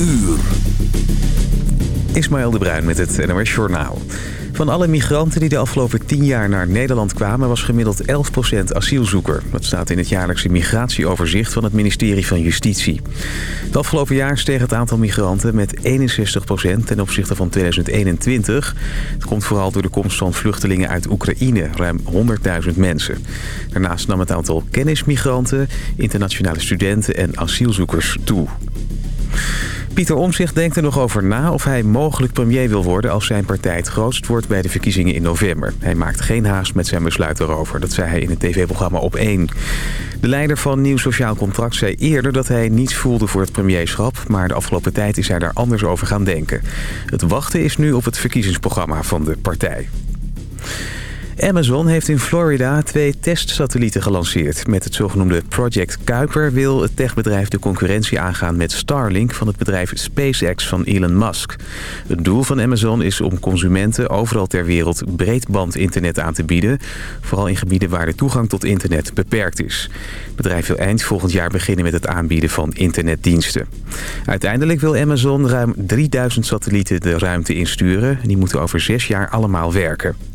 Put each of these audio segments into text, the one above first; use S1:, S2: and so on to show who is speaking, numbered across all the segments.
S1: uur.
S2: Ismaël de Bruin met het NOS Journaal. Van alle migranten die de afgelopen 10 jaar naar Nederland kwamen... was gemiddeld 11% asielzoeker. Dat staat in het jaarlijkse migratieoverzicht van het ministerie van Justitie. Het afgelopen jaar steeg het aantal migranten met 61% ten opzichte van 2021. Het komt vooral door de komst van vluchtelingen uit Oekraïne, ruim 100.000 mensen. Daarnaast nam het aantal kennismigranten, internationale studenten en asielzoekers toe. Pieter Omzicht denkt er nog over na of hij mogelijk premier wil worden... als zijn partij het grootst wordt bij de verkiezingen in november. Hij maakt geen haast met zijn besluit erover. Dat zei hij in het tv-programma Op 1. De leider van Nieuw Sociaal Contract zei eerder dat hij niets voelde voor het premierschap... maar de afgelopen tijd is hij daar anders over gaan denken. Het wachten is nu op het verkiezingsprogramma van de partij. Amazon heeft in Florida twee testsatellieten gelanceerd. Met het zogenoemde Project Kuiper wil het techbedrijf de concurrentie aangaan met Starlink van het bedrijf SpaceX van Elon Musk. Het doel van Amazon is om consumenten overal ter wereld breedbandinternet aan te bieden. Vooral in gebieden waar de toegang tot internet beperkt is. Het bedrijf wil eind volgend jaar beginnen met het aanbieden van internetdiensten. Uiteindelijk wil Amazon ruim 3000 satellieten de ruimte insturen. Die moeten over zes jaar allemaal werken.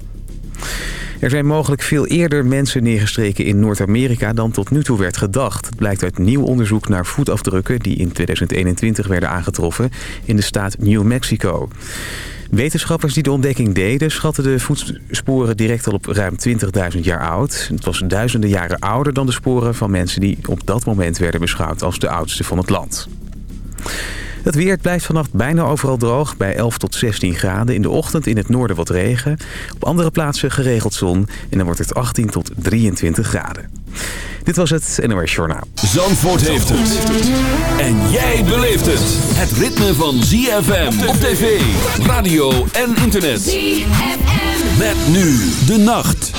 S2: Er zijn mogelijk veel eerder mensen neergestreken in Noord-Amerika dan tot nu toe werd gedacht. Het blijkt uit nieuw onderzoek naar voetafdrukken die in 2021 werden aangetroffen in de staat New Mexico. Wetenschappers die de ontdekking deden schatten de voetsporen direct al op ruim 20.000 jaar oud. Het was duizenden jaren ouder dan de sporen van mensen die op dat moment werden beschouwd als de oudste van het land. Het weer blijft vannacht bijna overal droog bij 11 tot 16 graden. In de ochtend in het noorden wat regen. Op andere plaatsen geregeld zon. En dan wordt het 18 tot 23 graden. Dit was het NOS Journaal.
S1: Zandvoort heeft het. En jij beleeft het. Het ritme van ZFM op tv, radio en internet. ZFM. Met nu de nacht.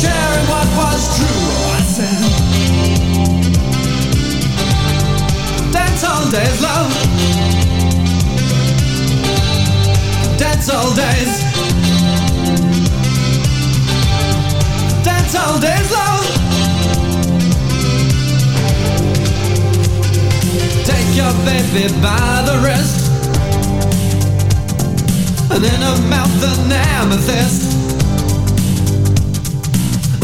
S3: sharing what was true. I said, Dance all days, love. All days. All days, love. Take your baby by the wrist. And in her mouth an amethyst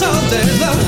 S4: all
S5: day long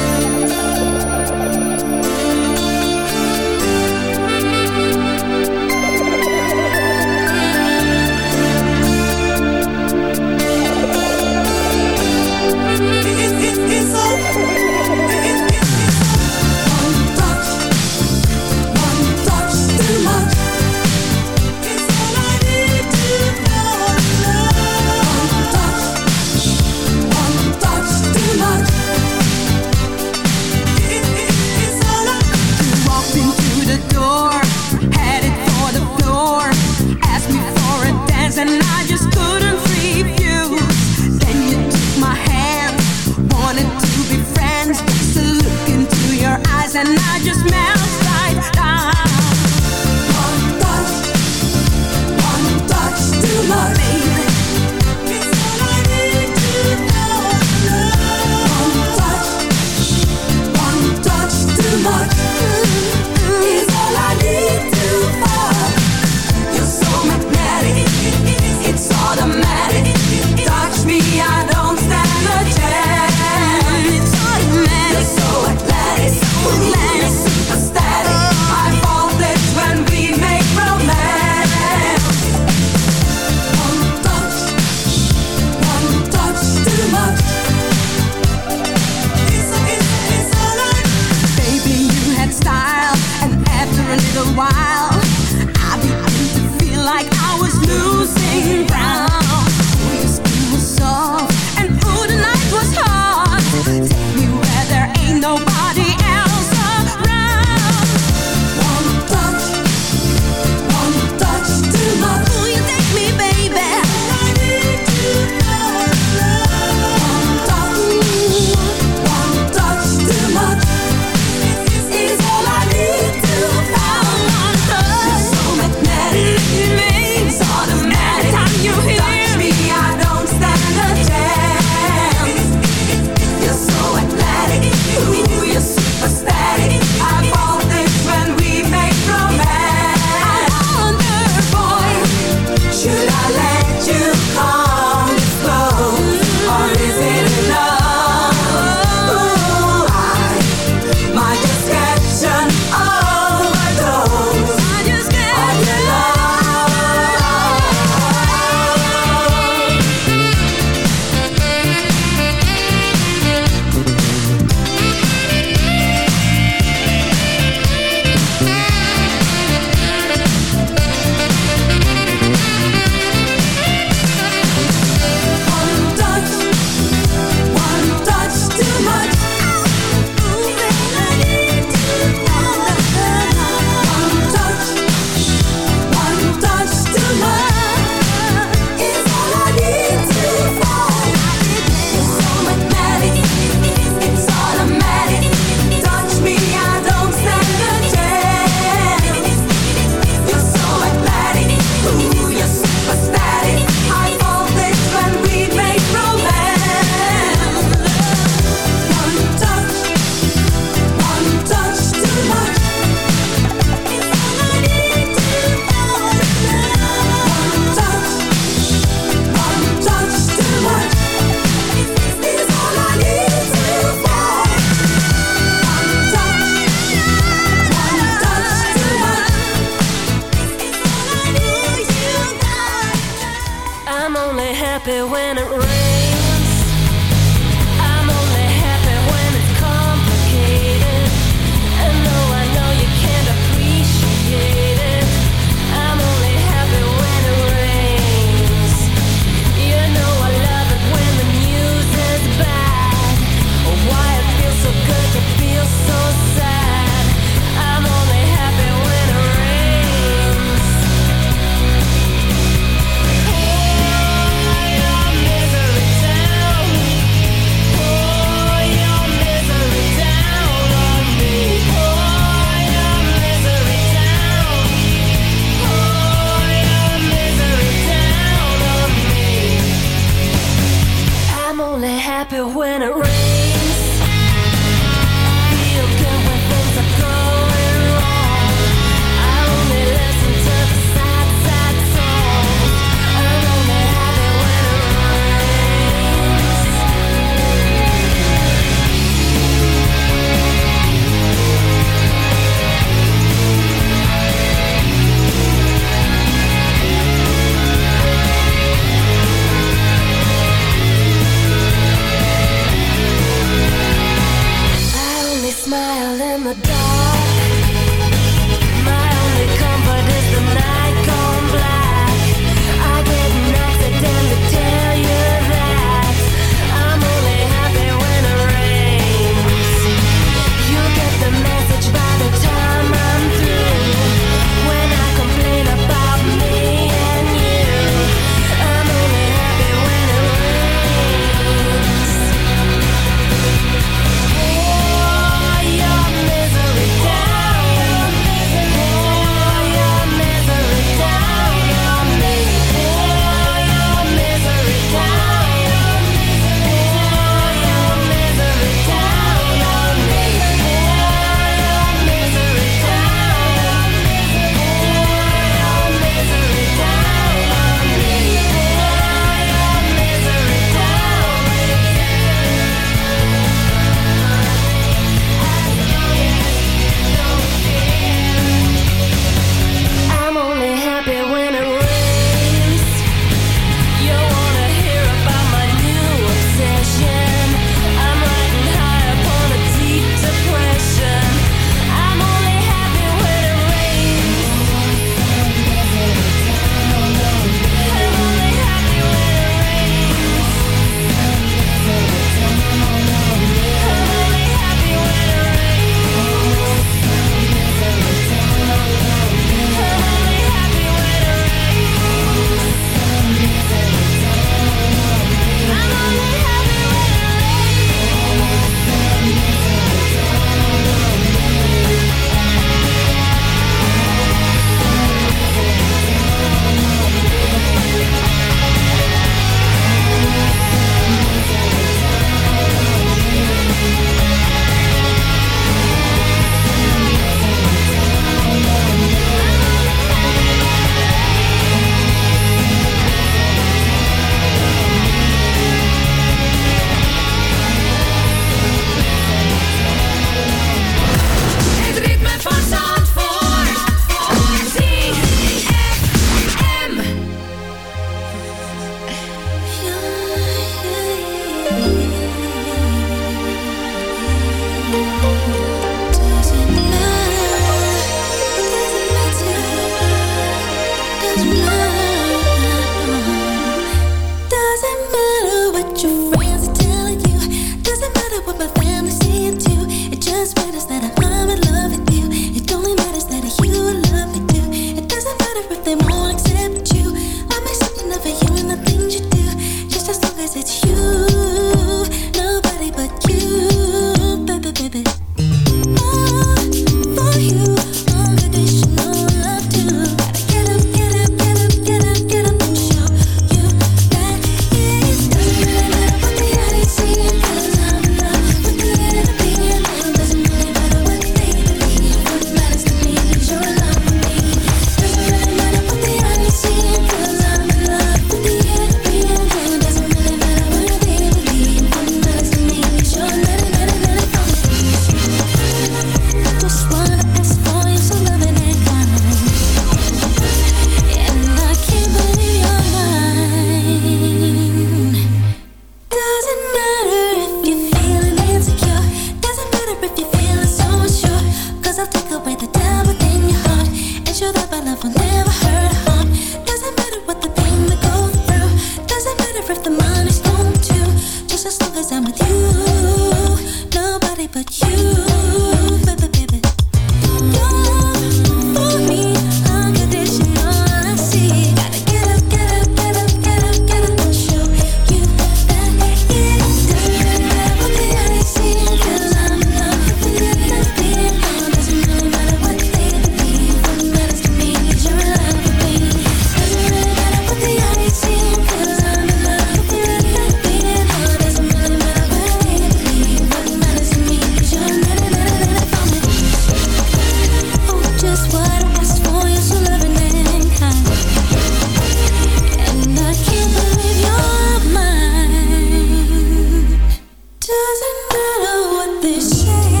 S5: matter what they say.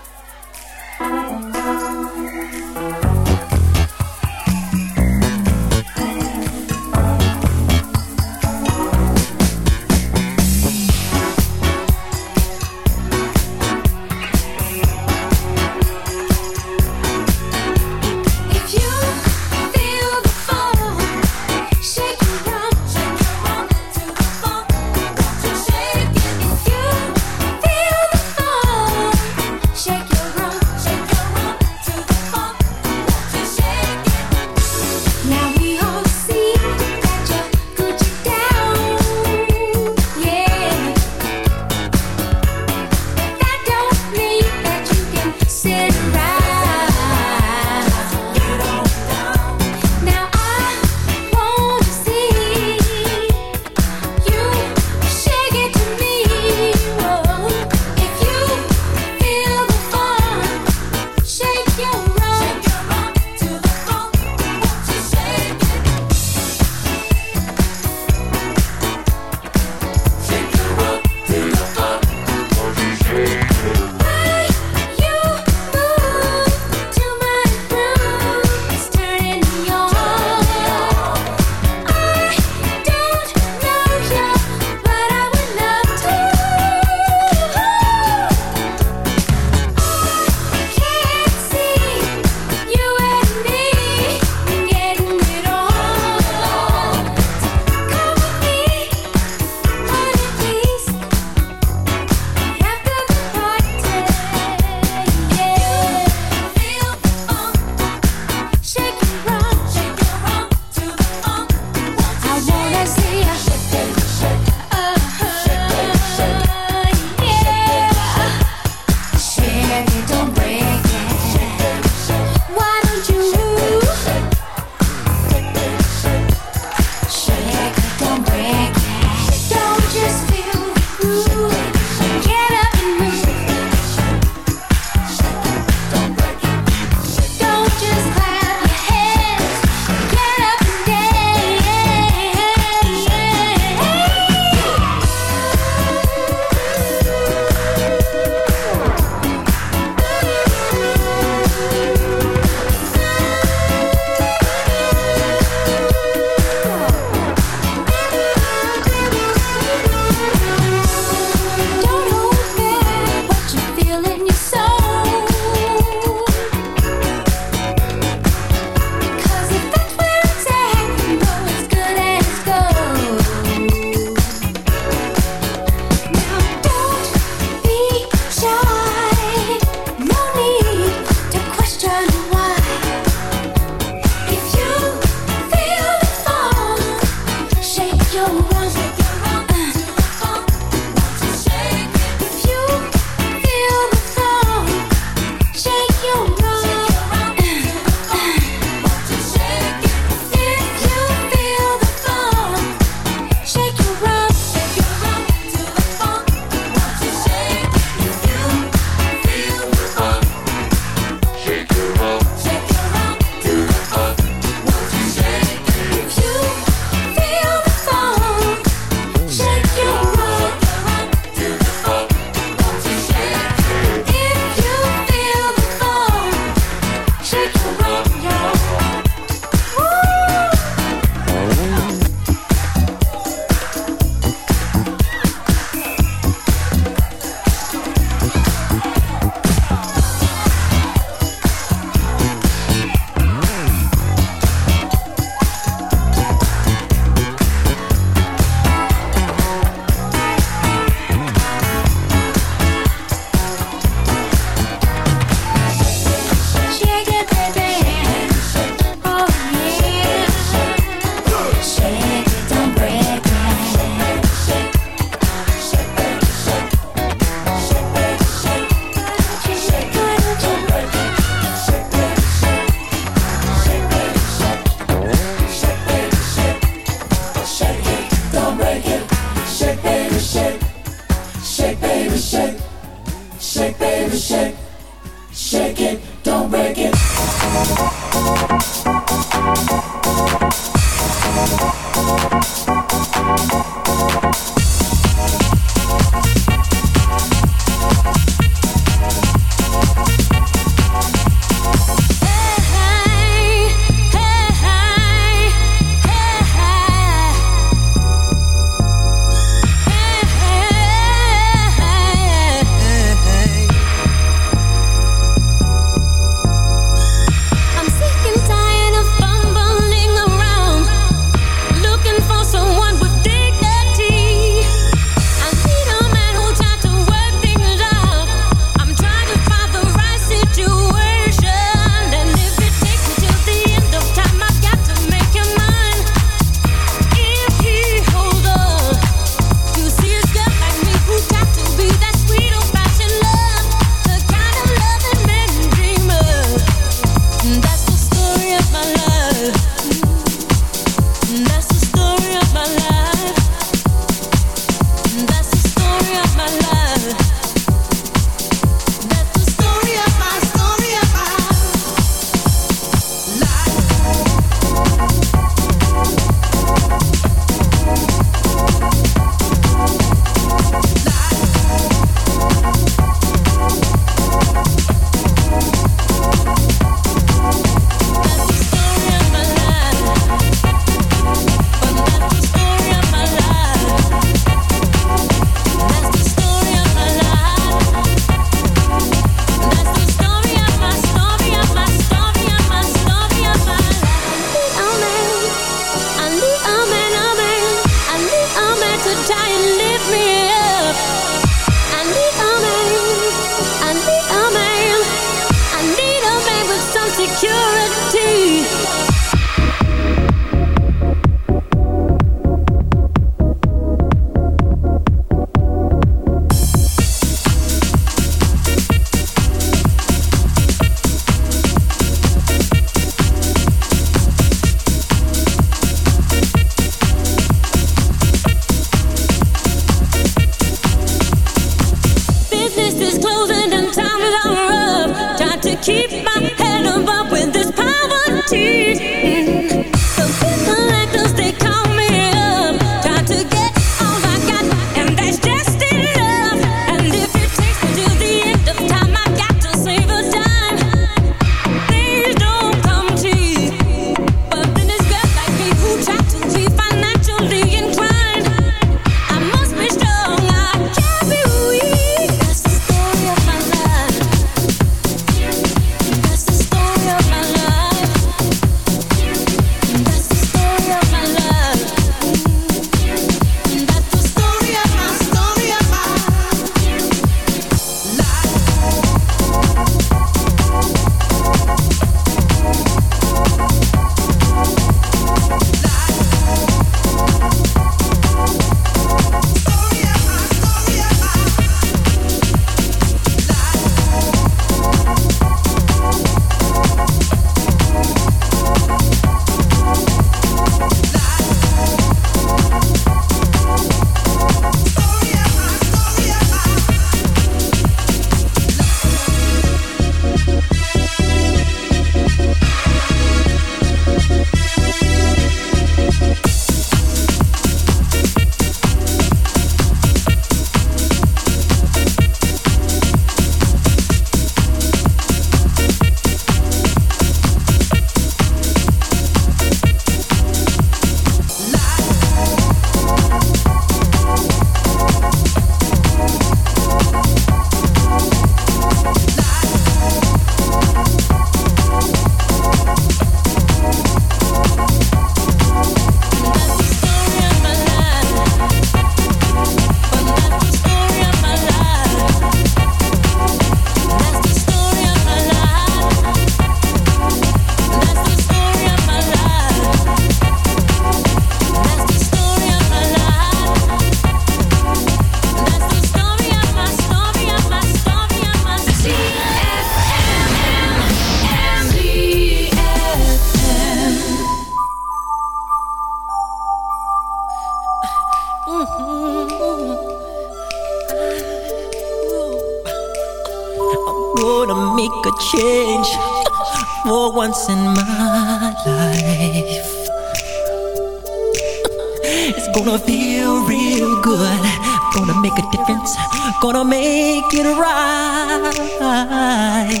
S6: As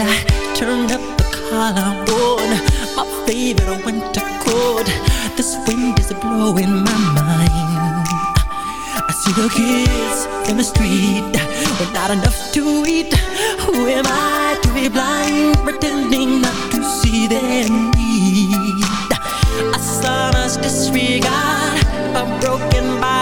S6: I turned up the collar on my favorite winter coat, this wind is blowing my mind. I see the kids in the street with not enough to eat. Who am I to be blind, pretending not to see their need? A son's disregard, a broken bottle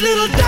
S7: little
S1: dog.